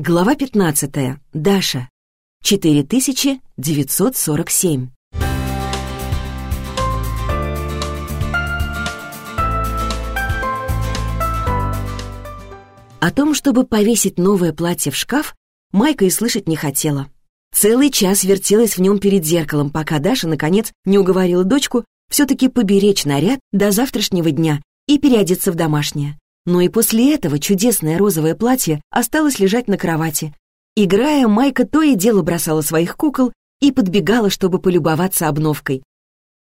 Глава 15. Даша. 4947. О том, чтобы повесить новое платье в шкаф, Майка и слышать не хотела. Целый час вертелась в нем перед зеркалом, пока Даша, наконец, не уговорила дочку все-таки поберечь наряд до завтрашнего дня и переодеться в домашнее. Но и после этого чудесное розовое платье осталось лежать на кровати. Играя, Майка то и дело бросала своих кукол и подбегала, чтобы полюбоваться обновкой.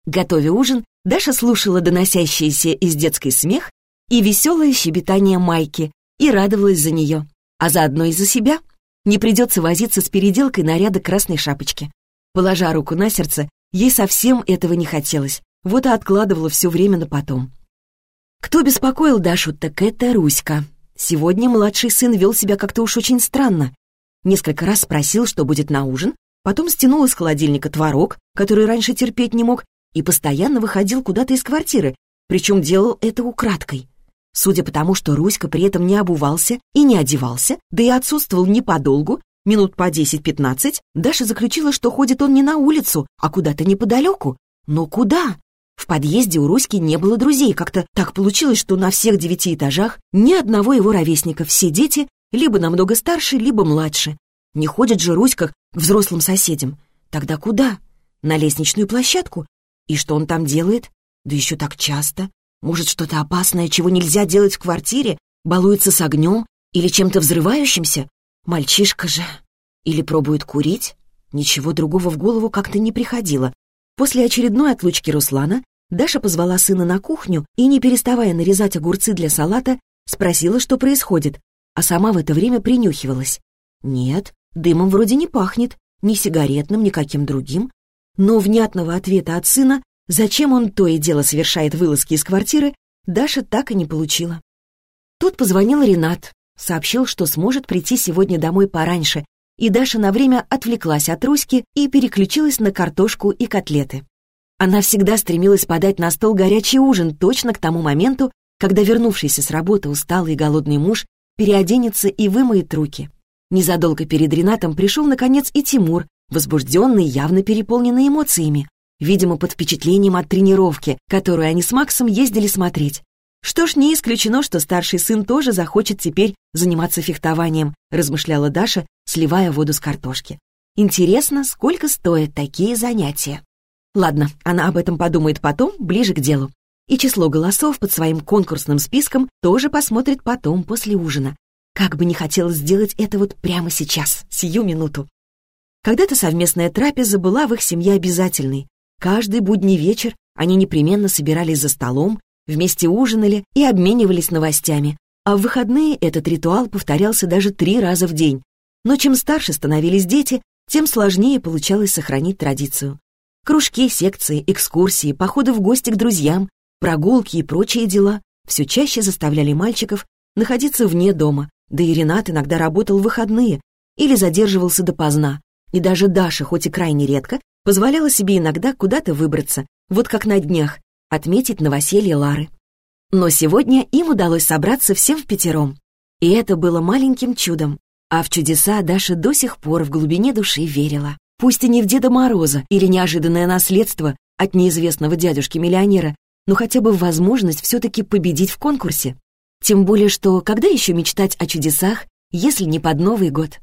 Готовя ужин, Даша слушала доносящийся из детской смех и веселое щебетание Майки и радовалась за нее, а заодно и за себя. Не придется возиться с переделкой наряда красной шапочки. Положа руку на сердце, ей совсем этого не хотелось, вот и откладывала все время на потом. Кто беспокоил Дашу, так это Руська. Сегодня младший сын вел себя как-то уж очень странно. Несколько раз спросил, что будет на ужин, потом стянул из холодильника творог, который раньше терпеть не мог, и постоянно выходил куда-то из квартиры, причем делал это украдкой. Судя по тому, что Руська при этом не обувался и не одевался, да и отсутствовал не подолгу, минут по 10-15, Даша заключила, что ходит он не на улицу, а куда-то неподалеку. Но куда? В подъезде у Руськи не было друзей. Как-то так получилось, что на всех девяти этажах ни одного его ровесника. Все дети либо намного старше, либо младше. Не ходит же Руська к взрослым соседям. Тогда куда? На лестничную площадку? И что он там делает? Да еще так часто. Может, что-то опасное, чего нельзя делать в квартире? Балуется с огнем или чем-то взрывающимся? Мальчишка же. Или пробует курить? Ничего другого в голову как-то не приходило. После очередной отлучки Руслана Даша позвала сына на кухню и, не переставая нарезать огурцы для салата, спросила, что происходит, а сама в это время принюхивалась. Нет, дымом вроде не пахнет, ни сигаретным, ни каким другим. Но внятного ответа от сына, зачем он то и дело совершает вылазки из квартиры, Даша так и не получила. Тут позвонил Ренат, сообщил, что сможет прийти сегодня домой пораньше, и Даша на время отвлеклась от Руськи и переключилась на картошку и котлеты. Она всегда стремилась подать на стол горячий ужин точно к тому моменту, когда вернувшийся с работы усталый и голодный муж переоденется и вымоет руки. Незадолго перед Ренатом пришел, наконец, и Тимур, возбужденный, явно переполненный эмоциями, видимо, под впечатлением от тренировки, которую они с Максом ездили смотреть. Что ж, не исключено, что старший сын тоже захочет теперь заниматься фехтованием, размышляла Даша, сливая воду с картошки. Интересно, сколько стоят такие занятия? Ладно, она об этом подумает потом, ближе к делу. И число голосов под своим конкурсным списком тоже посмотрит потом, после ужина. Как бы не хотелось сделать это вот прямо сейчас, сию минуту. Когда-то совместная трапеза была в их семье обязательной. Каждый будний вечер они непременно собирались за столом, вместе ужинали и обменивались новостями, а в выходные этот ритуал повторялся даже три раза в день. Но чем старше становились дети, тем сложнее получалось сохранить традицию. Кружки, секции, экскурсии, походы в гости к друзьям, прогулки и прочие дела все чаще заставляли мальчиков находиться вне дома, да и Ренат иногда работал в выходные или задерживался допоздна. И даже Даша, хоть и крайне редко, позволяла себе иногда куда-то выбраться, вот как на днях, отметить новоселье Лары. Но сегодня им удалось собраться всем в пятером. И это было маленьким чудом. А в чудеса Даша до сих пор в глубине души верила. Пусть и не в Деда Мороза или неожиданное наследство от неизвестного дядюшки-миллионера, но хотя бы возможность все-таки победить в конкурсе. Тем более, что когда еще мечтать о чудесах, если не под Новый год?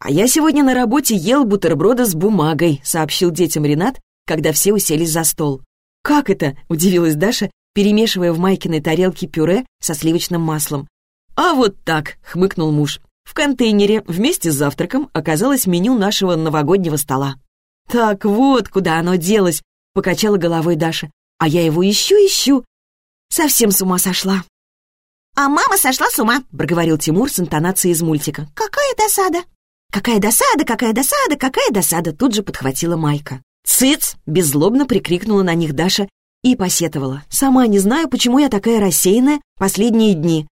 «А я сегодня на работе ел бутерброды с бумагой», — сообщил детям Ренат, когда все уселись за стол. «Как это?» — удивилась Даша, перемешивая в Майкиной тарелке пюре со сливочным маслом. «А вот так!» — хмыкнул муж. В контейнере вместе с завтраком оказалось меню нашего новогоднего стола. «Так вот, куда оно делось!» — покачала головой Даша. «А я его ищу-ищу!» Совсем с ума сошла. «А мама сошла с ума!» — проговорил Тимур с интонацией из мультика. «Какая досада!» «Какая досада, какая досада, какая досада!» Тут же подхватила Майка. «Цыц!» — беззлобно прикрикнула на них Даша и посетовала. «Сама не знаю, почему я такая рассеянная последние дни».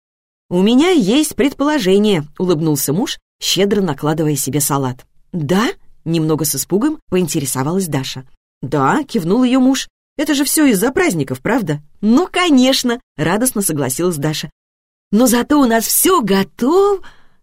«У меня есть предположение», — улыбнулся муж, щедро накладывая себе салат. «Да?» — немного с испугом поинтересовалась Даша. «Да», — кивнул ее муж. «Это же все из-за праздников, правда?» «Ну, конечно!» — радостно согласилась Даша. «Но зато у нас все готово...»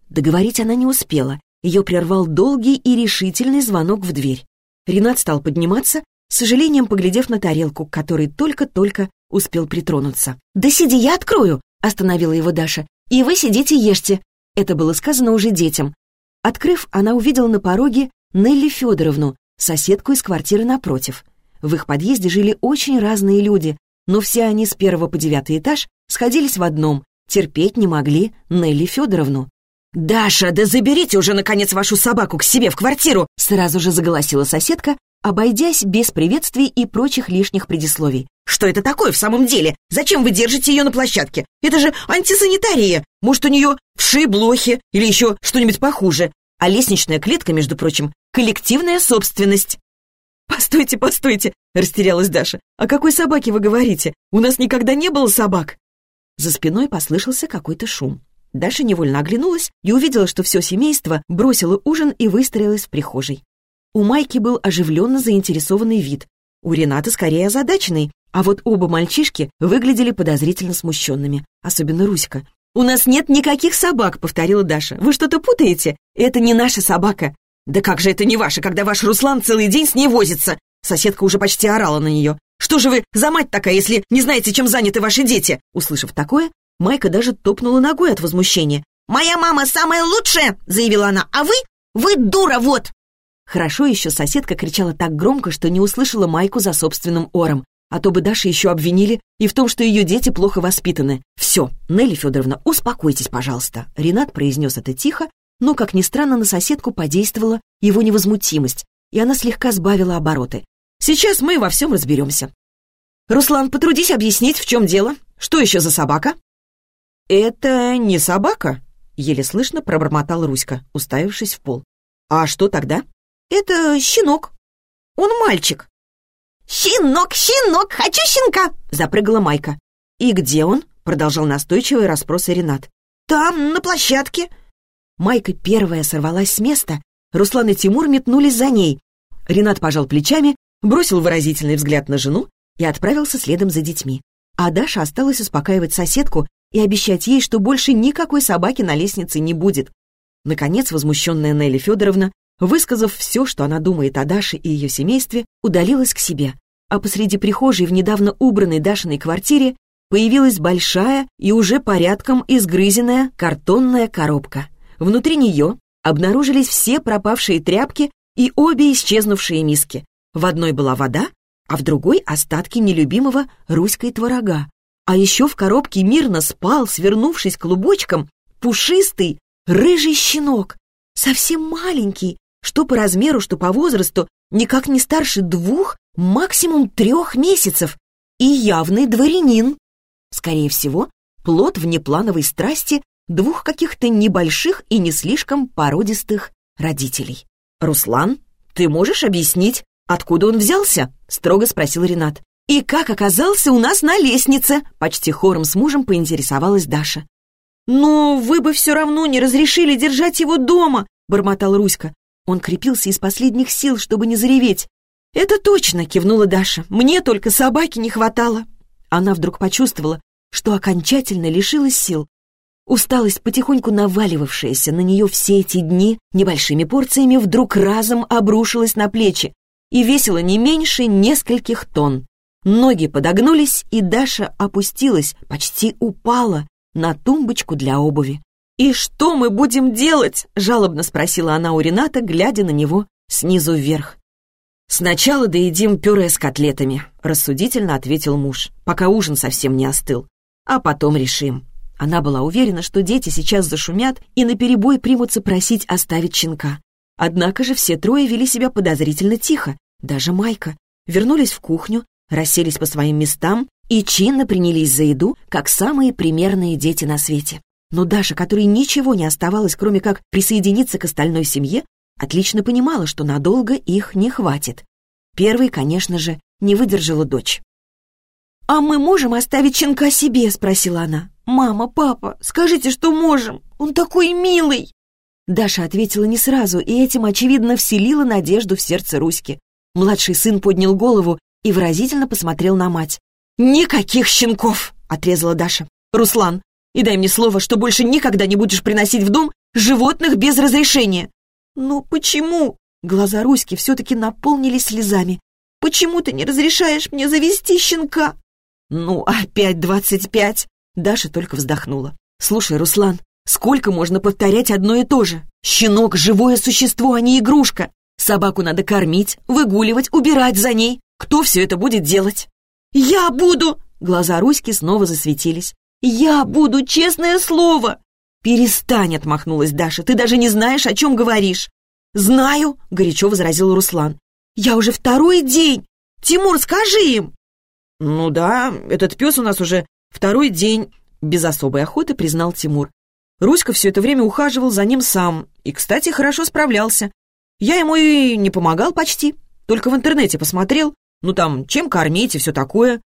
Договорить она не успела. Ее прервал долгий и решительный звонок в дверь. Ренат стал подниматься, с сожалением поглядев на тарелку, к которой только-только успел притронуться. «Да сиди, я открою!» — остановила его Даша. «И вы сидите ешьте!» Это было сказано уже детям. Открыв, она увидела на пороге Нелли Федоровну, соседку из квартиры напротив. В их подъезде жили очень разные люди, но все они с первого по девятый этаж сходились в одном — терпеть не могли Нелли Федоровну. «Даша, да заберите уже, наконец, вашу собаку к себе в квартиру!» Сразу же заголосила соседка, обойдясь без приветствий и прочих лишних предисловий. «Что это такое в самом деле? Зачем вы держите ее на площадке? Это же антисанитария! Может, у нее вши, блохи или еще что-нибудь похуже? А лестничная клетка, между прочим, коллективная собственность!» «Постойте, постойте!» — растерялась Даша. «О какой собаке вы говорите? У нас никогда не было собак!» За спиной послышался какой-то шум. Даша невольно оглянулась и увидела, что все семейство бросило ужин и выстроилось в прихожей. У Майки был оживленно заинтересованный вид, у Рената скорее озадаченный, а вот оба мальчишки выглядели подозрительно смущенными, особенно Руська. «У нас нет никаких собак», — повторила Даша. «Вы что-то путаете? Это не наша собака». «Да как же это не ваша, когда ваш Руслан целый день с ней возится?» Соседка уже почти орала на нее. «Что же вы за мать такая, если не знаете, чем заняты ваши дети?» Услышав такое, Майка даже топнула ногой от возмущения. «Моя мама самая лучшая!» — заявила она. «А вы? Вы дура, вот!» Хорошо еще соседка кричала так громко, что не услышала Майку за собственным ором. А то бы Даша еще обвинили и в том, что ее дети плохо воспитаны. «Все, Нелли Федоровна, успокойтесь, пожалуйста». Ренат произнес это тихо, но, как ни странно, на соседку подействовала его невозмутимость, и она слегка сбавила обороты. «Сейчас мы во всем разберемся». «Руслан, потрудись объяснить, в чем дело. Что еще за собака?» «Это не собака?» — еле слышно пробормотал Руська, уставившись в пол. «А что тогда?» «Это щенок. Он мальчик». «Щенок, щенок, хочу щенка!» — запрыгала Майка. «И где он?» — продолжал настойчивый расспрос Ренат. «Там, на площадке». Майка первая сорвалась с места. Руслан и Тимур метнулись за ней. Ренат пожал плечами, бросил выразительный взгляд на жену и отправился следом за детьми. А Даша осталась успокаивать соседку, и обещать ей, что больше никакой собаки на лестнице не будет. Наконец, возмущенная Нелли Федоровна, высказав все, что она думает о Даше и ее семействе, удалилась к себе, а посреди прихожей в недавно убранной Дашиной квартире появилась большая и уже порядком изгрызенная картонная коробка. Внутри нее обнаружились все пропавшие тряпки и обе исчезнувшие миски. В одной была вода, а в другой — остатки нелюбимого руськой творога. А еще в коробке мирно спал, свернувшись клубочком, пушистый рыжий щенок, совсем маленький, что по размеру, что по возрасту, никак не старше двух, максимум трех месяцев, и явный дворянин. Скорее всего, плод внеплановой страсти двух каких-то небольших и не слишком породистых родителей. «Руслан, ты можешь объяснить, откуда он взялся?» — строго спросил Ренат. «И как оказался у нас на лестнице?» Почти хором с мужем поинтересовалась Даша. «Ну, вы бы все равно не разрешили держать его дома!» бормотал Руська. Он крепился из последних сил, чтобы не зареветь. «Это точно!» — кивнула Даша. «Мне только собаки не хватало!» Она вдруг почувствовала, что окончательно лишилась сил. Усталость, потихоньку наваливавшаяся на нее все эти дни, небольшими порциями вдруг разом обрушилась на плечи и весила не меньше нескольких тонн. Ноги подогнулись, и Даша опустилась, почти упала на тумбочку для обуви. «И что мы будем делать?» — жалобно спросила она у Рената, глядя на него снизу вверх. «Сначала доедим пюре с котлетами», — рассудительно ответил муж, пока ужин совсем не остыл. «А потом решим». Она была уверена, что дети сейчас зашумят и наперебой примутся просить оставить щенка. Однако же все трое вели себя подозрительно тихо, даже Майка. Вернулись в кухню, расселись по своим местам и чинно принялись за еду, как самые примерные дети на свете. Но Даша, которой ничего не оставалось, кроме как присоединиться к остальной семье, отлично понимала, что надолго их не хватит. Первой, конечно же, не выдержала дочь. «А мы можем оставить щенка себе?» — спросила она. «Мама, папа, скажите, что можем. Он такой милый!» Даша ответила не сразу, и этим, очевидно, вселила надежду в сердце Руськи. Младший сын поднял голову и выразительно посмотрел на мать. «Никаких щенков!» — отрезала Даша. «Руслан, и дай мне слово, что больше никогда не будешь приносить в дом Животных без разрешения. Ну почему? Глаза Руськи все-таки наполнились слезами. Почему ты не разрешаешь мне завести щенка? Ну, опять двадцать пять. Даша только вздохнула. Слушай, Руслан, сколько можно повторять одно и то же? Щенок — живое существо, а не игрушка. Собаку надо кормить, выгуливать, убирать за ней. Кто все это будет делать? Я буду! Глаза Руськи снова засветились. «Я буду, честное слово!» «Перестань!» — отмахнулась Даша. «Ты даже не знаешь, о чем говоришь!» «Знаю!» — горячо возразил Руслан. «Я уже второй день! Тимур, скажи им!» «Ну да, этот пес у нас уже второй день!» Без особой охоты признал Тимур. Руська все это время ухаживал за ним сам. И, кстати, хорошо справлялся. Я ему и не помогал почти. Только в интернете посмотрел. Ну там, чем кормить и все такое.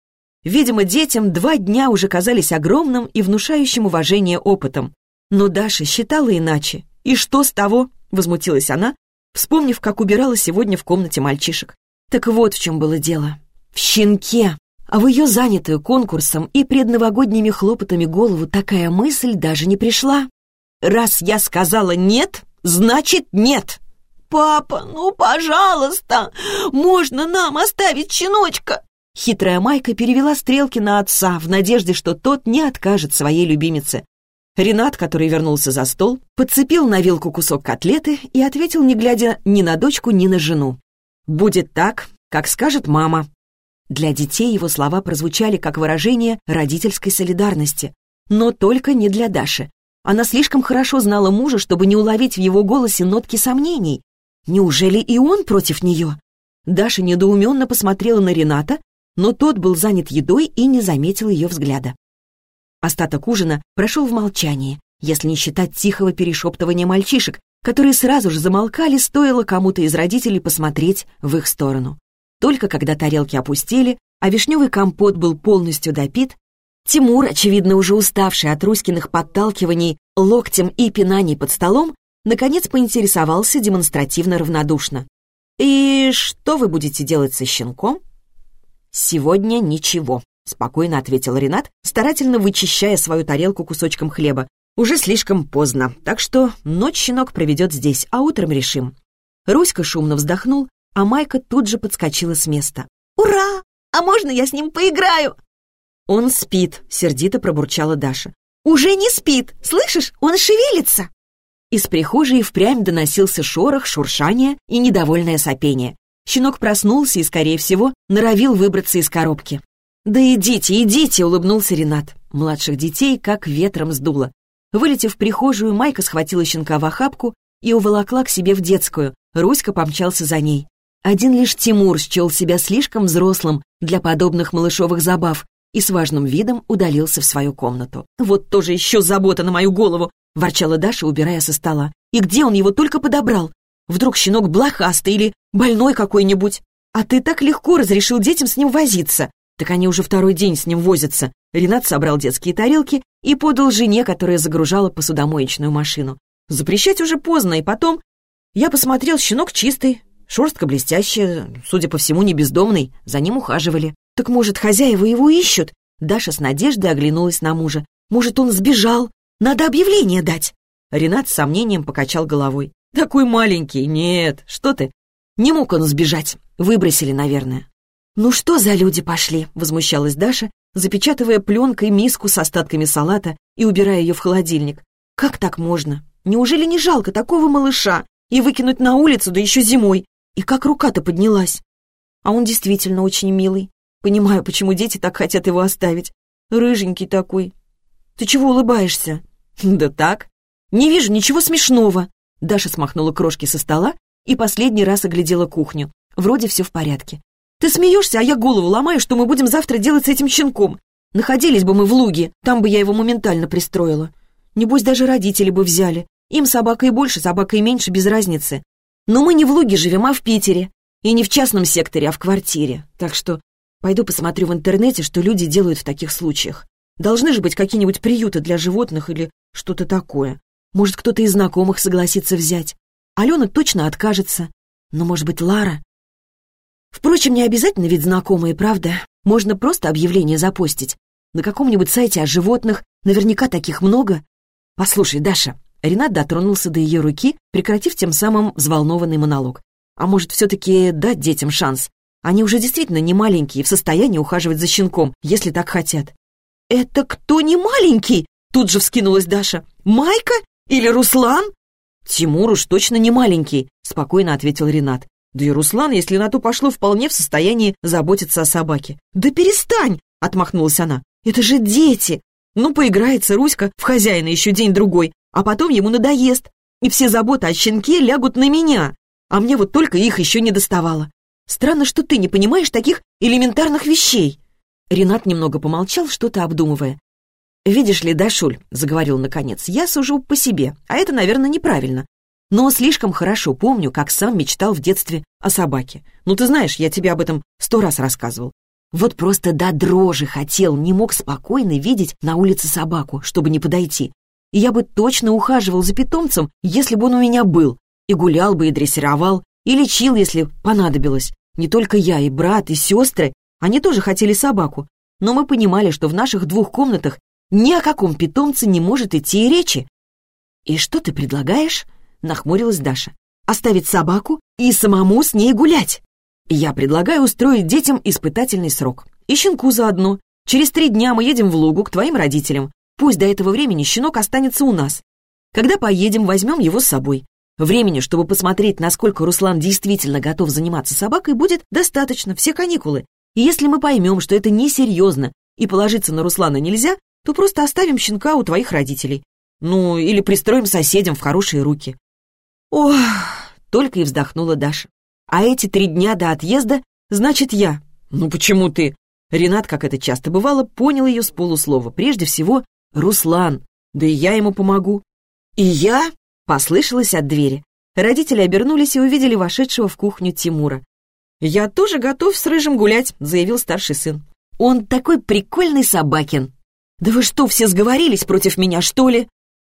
Видимо, детям два дня уже казались огромным и внушающим уважение опытом. Но Даша считала иначе. «И что с того?» — возмутилась она, вспомнив, как убирала сегодня в комнате мальчишек. Так вот в чем было дело. В щенке. А в ее занятую конкурсом и предновогодними хлопотами голову такая мысль даже не пришла. «Раз я сказала «нет», значит «нет». «Папа, ну, пожалуйста, можно нам оставить щеночка?» Хитрая Майка перевела стрелки на отца в надежде, что тот не откажет своей любимице. Ренат, который вернулся за стол, подцепил на вилку кусок котлеты и ответил, не глядя ни на дочку, ни на жену. «Будет так, как скажет мама». Для детей его слова прозвучали как выражение родительской солидарности. Но только не для Даши. Она слишком хорошо знала мужа, чтобы не уловить в его голосе нотки сомнений. Неужели и он против нее? Даша недоуменно посмотрела на Рената, но тот был занят едой и не заметил ее взгляда. Остаток ужина прошел в молчании, если не считать тихого перешептывания мальчишек, которые сразу же замолкали, стоило кому-то из родителей посмотреть в их сторону. Только когда тарелки опустили, а вишневый компот был полностью допит, Тимур, очевидно уже уставший от Руськиных подталкиваний локтем и пинаний под столом, наконец поинтересовался демонстративно равнодушно. «И что вы будете делать со щенком?» «Сегодня ничего», — спокойно ответил Ренат, старательно вычищая свою тарелку кусочком хлеба. «Уже слишком поздно, так что ночь щенок проведет здесь, а утром решим». Руська шумно вздохнул, а Майка тут же подскочила с места. «Ура! А можно я с ним поиграю?» «Он спит», — сердито пробурчала Даша. «Уже не спит! Слышишь, он шевелится!» Из прихожей впрямь доносился шорох, шуршание и недовольное сопение. Щенок проснулся и, скорее всего, норовил выбраться из коробки. «Да идите, идите!» — улыбнулся Ренат. Младших детей как ветром сдуло. Вылетев в прихожую, Майка схватила щенка в охапку и уволокла к себе в детскую. Руська помчался за ней. Один лишь Тимур счел себя слишком взрослым для подобных малышовых забав и с важным видом удалился в свою комнату. «Вот тоже еще забота на мою голову!» — ворчала Даша, убирая со стола. «И где он его только подобрал? Вдруг щенок блохастый или больной какой-нибудь. А ты так легко разрешил детям с ним возиться. Так они уже второй день с ним возятся. Ренат собрал детские тарелки и подал жене, которая загружала посудомоечную машину. Запрещать уже поздно, и потом... Я посмотрел, щенок чистый, шерстка блестящая, судя по всему, не бездомный, за ним ухаживали. Так может, хозяева его ищут? Даша с надеждой оглянулась на мужа. Может, он сбежал? Надо объявление дать. Ренат с сомнением покачал головой. Такой маленький, нет, что ты. Не мог он сбежать, выбросили, наверное. «Ну что за люди пошли?» — возмущалась Даша, запечатывая пленкой миску с остатками салата и убирая ее в холодильник. «Как так можно? Неужели не жалко такого малыша и выкинуть на улицу, да еще зимой? И как рука-то поднялась? А он действительно очень милый. Понимаю, почему дети так хотят его оставить. Рыженький такой. Ты чего улыбаешься?» «Да так. Не вижу ничего смешного», Даша смахнула крошки со стола и последний раз оглядела кухню. Вроде все в порядке. «Ты смеешься, а я голову ломаю, что мы будем завтра делать с этим щенком. Находились бы мы в луге, там бы я его моментально пристроила. Небось, даже родители бы взяли. Им собака и больше, собака и меньше, без разницы. Но мы не в луге живем, а в Питере. И не в частном секторе, а в квартире. Так что пойду посмотрю в интернете, что люди делают в таких случаях. Должны же быть какие-нибудь приюты для животных или что-то такое. Может, кто-то из знакомых согласится взять. Алена точно откажется. Но, может быть, Лара? Впрочем, не обязательно ведь знакомые, правда? Можно просто объявление запостить. На каком-нибудь сайте о животных наверняка таких много. Послушай, Даша, Ренат дотронулся до ее руки, прекратив тем самым взволнованный монолог. А может, все-таки дать детям шанс? Они уже действительно не маленькие и в состоянии ухаживать за щенком, если так хотят. «Это кто не маленький?» Тут же вскинулась Даша. «Майка? Или Руслан?» «Тимур уж точно не маленький», — спокойно ответил Ренат. «Да и Руслан, если на то пошло, вполне в состоянии заботиться о собаке». «Да перестань!» — отмахнулась она. «Это же дети! Ну, поиграется Руська в хозяина еще день-другой, а потом ему надоест, и все заботы о щенке лягут на меня, а мне вот только их еще не доставало. Странно, что ты не понимаешь таких элементарных вещей». Ренат немного помолчал, что-то обдумывая. «Видишь ли, Дашуль», — заговорил наконец, — «я сужу по себе, а это, наверное, неправильно. Но слишком хорошо помню, как сам мечтал в детстве о собаке. Ну, ты знаешь, я тебе об этом сто раз рассказывал. Вот просто до дрожи хотел, не мог спокойно видеть на улице собаку, чтобы не подойти. И я бы точно ухаживал за питомцем, если бы он у меня был, и гулял бы, и дрессировал, и лечил, если понадобилось. Не только я, и брат, и сестры, они тоже хотели собаку. Но мы понимали, что в наших двух комнатах ни о каком питомце не может идти и речи. «И что ты предлагаешь?» — нахмурилась Даша. «Оставить собаку и самому с ней гулять?» «Я предлагаю устроить детям испытательный срок. И щенку заодно. Через три дня мы едем в Лугу к твоим родителям. Пусть до этого времени щенок останется у нас. Когда поедем, возьмем его с собой. Времени, чтобы посмотреть, насколько Руслан действительно готов заниматься собакой, будет достаточно, все каникулы. И если мы поймем, что это несерьезно и положиться на Руслана нельзя, то просто оставим щенка у твоих родителей. Ну, или пристроим соседям в хорошие руки». «Ох!» — только и вздохнула Даша. «А эти три дня до отъезда, значит, я». «Ну почему ты?» Ренат, как это часто бывало, понял ее с полуслова. Прежде всего, Руслан. Да и я ему помогу. «И я?» — послышалось от двери. Родители обернулись и увидели вошедшего в кухню Тимура. «Я тоже готов с Рыжим гулять», — заявил старший сын. «Он такой прикольный собакин», «Да вы что, все сговорились против меня, что ли?»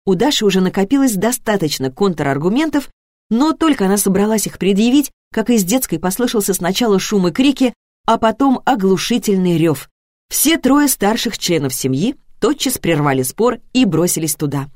У Даши уже накопилось достаточно контраргументов, но только она собралась их предъявить, как из детской послышался сначала шум и крики, а потом оглушительный рев. Все трое старших членов семьи тотчас прервали спор и бросились туда.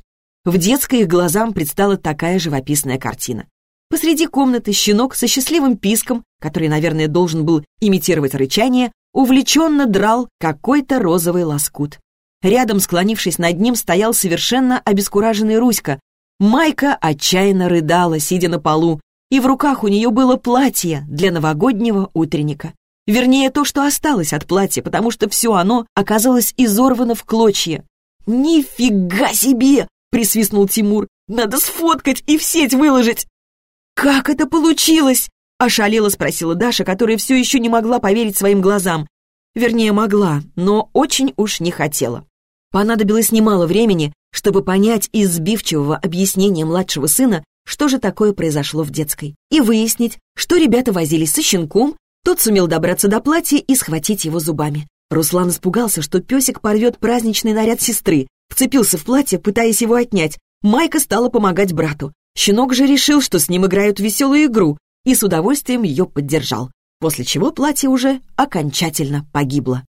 В детской их глазам предстала такая живописная картина. Посреди комнаты щенок со счастливым писком, который, наверное, должен был имитировать рычание, увлеченно драл какой-то розовый лоскут. Рядом, склонившись над ним, стоял совершенно обескураженный Руська. Майка отчаянно рыдала, сидя на полу, и в руках у нее было платье для новогоднего утренника. Вернее, то, что осталось от платья, потому что все оно оказалось изорвано в клочья. «Нифига себе!» — присвистнул Тимур. «Надо сфоткать и в сеть выложить!» «Как это получилось?» — ошалела спросила Даша, которая все еще не могла поверить своим глазам. Вернее, могла, но очень уж не хотела. Понадобилось немало времени, чтобы понять из сбивчивого объяснения младшего сына, что же такое произошло в детской, и выяснить, что ребята возились со щенком, тот сумел добраться до платья и схватить его зубами. Руслан испугался, что песик порвет праздничный наряд сестры, вцепился в платье, пытаясь его отнять. Майка стала помогать брату. Щенок же решил, что с ним играют веселую игру, и с удовольствием ее поддержал после чего платье уже окончательно погибло.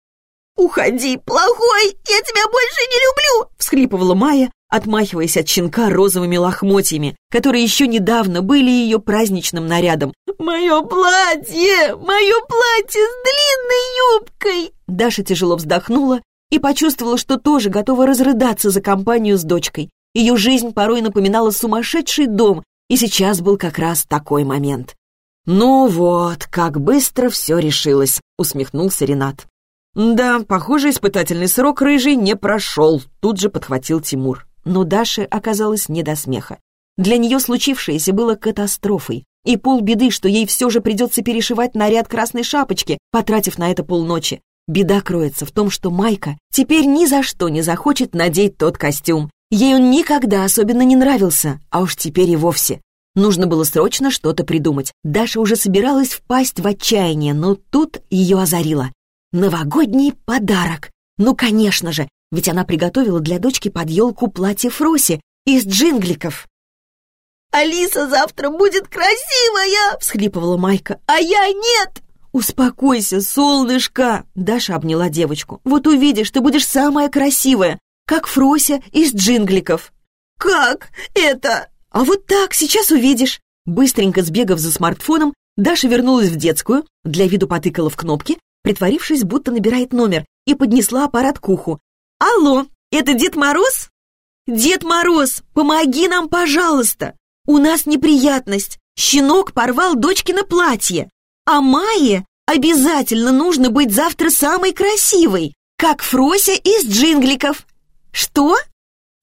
«Уходи, плохой! Я тебя больше не люблю!» — всхлипывала Майя, отмахиваясь от щенка розовыми лохмотьями, которые еще недавно были ее праздничным нарядом. «Мое платье! Мое платье с длинной юбкой!» Даша тяжело вздохнула и почувствовала, что тоже готова разрыдаться за компанию с дочкой. Ее жизнь порой напоминала сумасшедший дом, и сейчас был как раз такой момент. «Ну вот, как быстро все решилось», — усмехнулся Ренат. «Да, похоже, испытательный срок рыжий не прошел», — тут же подхватил Тимур. Но Даше оказалось не до смеха. Для нее случившееся было катастрофой, и полбеды, что ей все же придется перешивать наряд красной шапочки, потратив на это полночи. Беда кроется в том, что Майка теперь ни за что не захочет надеть тот костюм. Ей он никогда особенно не нравился, а уж теперь и вовсе. Нужно было срочно что-то придумать. Даша уже собиралась впасть в отчаяние, но тут ее озарило. Новогодний подарок. Ну, конечно же, ведь она приготовила для дочки под елку платье Фроси из джингликов. «Алиса завтра будет красивая!» — всхлипывала Майка. «А я нет!» «Успокойся, солнышко!» — Даша обняла девочку. «Вот увидишь, ты будешь самая красивая, как Фрося из джингликов!» «Как это?» «А вот так, сейчас увидишь». Быстренько сбегав за смартфоном, Даша вернулась в детскую, для виду потыкала в кнопки, притворившись, будто набирает номер, и поднесла аппарат к уху. «Алло, это Дед Мороз?» «Дед Мороз, помоги нам, пожалуйста! У нас неприятность. Щенок порвал дочкино платье, а Майе обязательно нужно быть завтра самой красивой, как Фрося из джингликов. Что?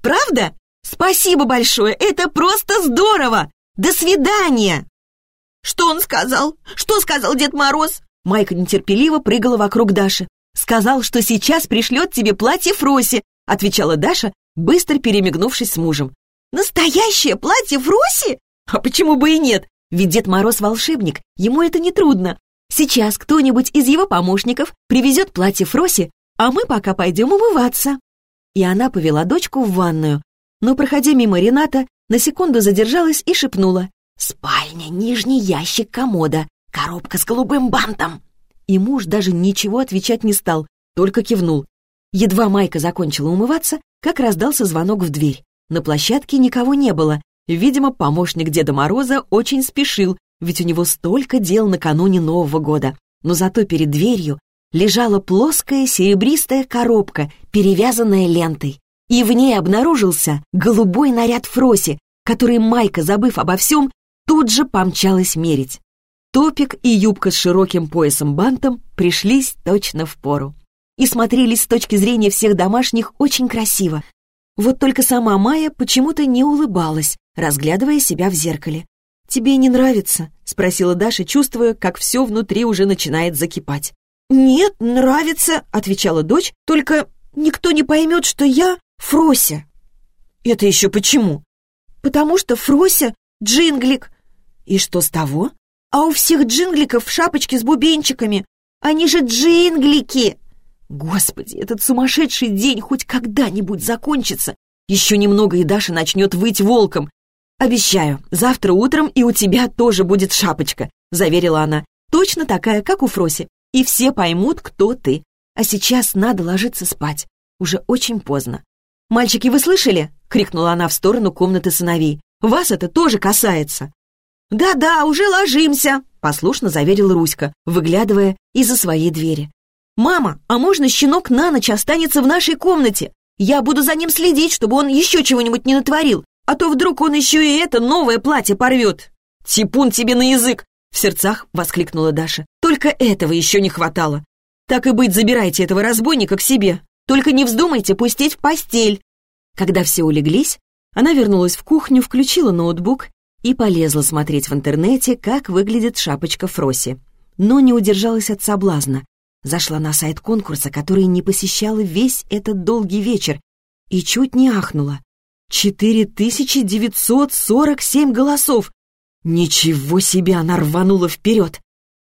Правда? Спасибо большое, это просто здорово! До свидания!» «Что он сказал? Что сказал Дед Мороз?» Майка нетерпеливо прыгала вокруг Даши. «Сказал, что сейчас пришлет тебе платье Фроси», отвечала Даша, быстро перемигнувшись с мужем. «Настоящее платье Фроси?» «А почему бы и нет? Ведь Дед Мороз волшебник, ему это не трудно. Сейчас кто-нибудь из его помощников привезет платье Фроси, а мы пока пойдем умываться». И она повела дочку в ванную, но, проходя мимо Рената, на секунду задержалась и шепнула. «Спальня, нижний ящик комода, коробка с голубым бантом!» И муж даже ничего отвечать не стал, только кивнул. Едва Майка закончила умываться, как раздался звонок в дверь. На площадке никого не было. Видимо, помощник Деда Мороза очень спешил, ведь у него столько дел накануне Нового года. Но зато перед дверью лежала плоская серебристая коробка, перевязанная лентой. И в ней обнаружился голубой наряд Фроси, который Майка, забыв обо всем, тут же помчалась мерить. Топик и юбка с широким поясом-бантом пришлись точно в пору. И смотрелись с точки зрения всех домашних очень красиво. Вот только сама Майя почему-то не улыбалась, разглядывая себя в зеркале. «Тебе не нравится?» — спросила Даша, чувствуя, как все внутри уже начинает закипать. «Нет, нравится», — отвечала дочь, «только никто не поймет, что я Фрося». «Это еще почему?» «Потому что Фрося — джинглик». «И что с того?» «А у всех джингликов шапочки с бубенчиками. Они же джинглики!» Господи, этот сумасшедший день хоть когда-нибудь закончится. Еще немного, и Даша начнет выть волком. «Обещаю, завтра утром и у тебя тоже будет шапочка», — заверила она. «Точно такая, как у Фроси. И все поймут, кто ты. А сейчас надо ложиться спать. Уже очень поздно». «Мальчики, вы слышали?» — крикнула она в сторону комнаты сыновей. «Вас это тоже касается». «Да-да, уже ложимся», — послушно заверил Руська, выглядывая из-за своей двери. «Мама, а можно щенок на ночь останется в нашей комнате? Я буду за ним следить, чтобы он еще чего-нибудь не натворил, а то вдруг он еще и это новое платье порвет». «Типун тебе на язык!» — в сердцах воскликнула Даша. «Только этого еще не хватало. Так и быть, забирайте этого разбойника к себе. Только не вздумайте пустить в постель». Когда все улеглись, она вернулась в кухню, включила ноутбук и полезла смотреть в интернете, как выглядит шапочка Фроси. Но не удержалась от соблазна. Зашла на сайт конкурса, который не посещала весь этот долгий вечер, и чуть не ахнула. 4947 голосов! Ничего себе она рванула вперед!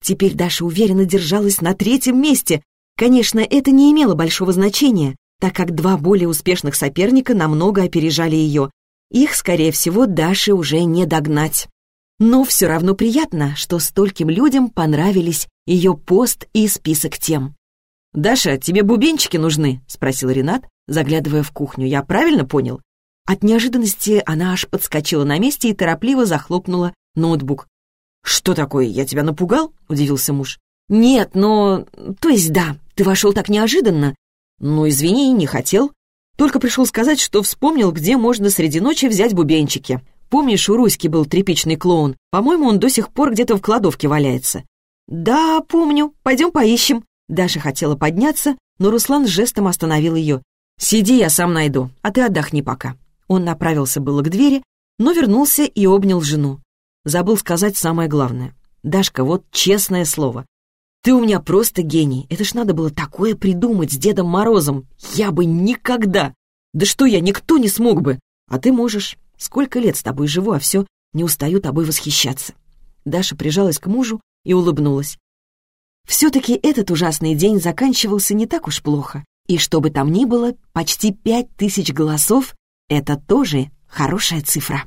Теперь Даша уверенно держалась на третьем месте. Конечно, это не имело большого значения, так как два более успешных соперника намного опережали ее. Их, скорее всего, Даше уже не догнать. Но все равно приятно, что стольким людям понравились ее пост и список тем. «Даша, тебе бубенчики нужны?» — спросил Ренат, заглядывая в кухню. «Я правильно понял?» От неожиданности она аж подскочила на месте и торопливо захлопнула ноутбук. «Что такое, я тебя напугал?» — удивился муж. «Нет, но... То есть да, ты вошел так неожиданно. Ну, извини, не хотел. Только пришел сказать, что вспомнил, где можно среди ночи взять бубенчики. Помнишь, у Руськи был тряпичный клоун? По-моему, он до сих пор где-то в кладовке валяется. «Да, помню. Пойдем поищем». Даша хотела подняться, но Руслан жестом остановил ее. «Сиди, я сам найду, а ты отдохни пока». Он направился было к двери, но вернулся и обнял жену. Забыл сказать самое главное. «Дашка, вот честное слово. Ты у меня просто гений. Это ж надо было такое придумать с Дедом Морозом. Я бы никогда. Да что я, никто не смог бы. А ты можешь. Сколько лет с тобой живу, а все не устаю тобой восхищаться». Даша прижалась к мужу и улыбнулась. Все-таки этот ужасный день заканчивался не так уж плохо, и что бы там ни было, почти пять тысяч голосов — это тоже хорошая цифра.